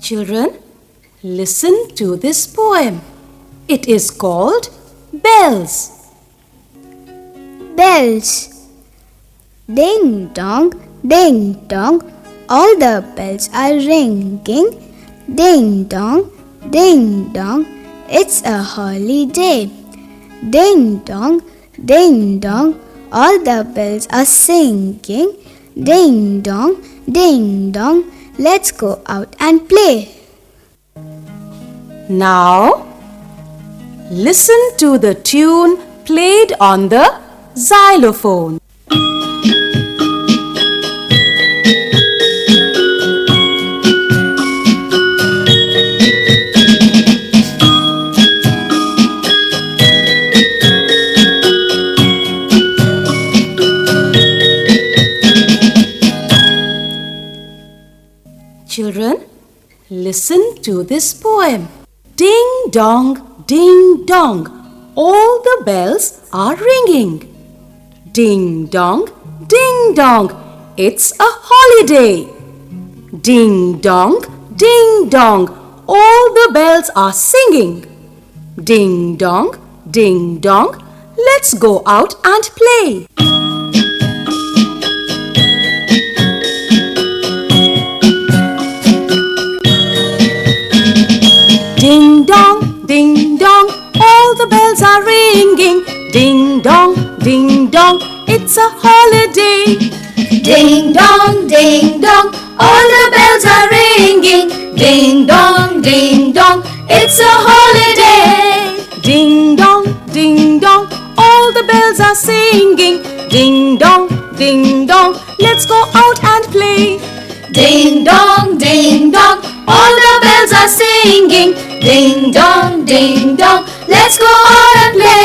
Children, listen to this poem. It is called Bells. Bells. Ding dong, ding dong, all the bells are ringing. Ding dong, ding dong, it's a holiday. Ding dong, ding dong, all the bells are singing. Ding dong, ding dong, let's go out and play. Now, listen to the tune played on the xylophone. Children, listen to this poem. Ding dong, ding dong, all the bells are ringing. Ding dong, ding dong, it's a holiday. Ding dong, ding dong, all the bells are singing. Ding dong, ding dong, let's go out and play. Ding dong, ding dong, all the bells are ringing. Ding dong, ding dong, it's a holiday. Ding dong, ding dong, all the bells are ringing. Ding dong, ding dong, it's a holiday. Ding dong, ding dong, all the bells are singing. Ding dong, ding dong, let's go out and play. Ding dong, ding dong, let's go out and play.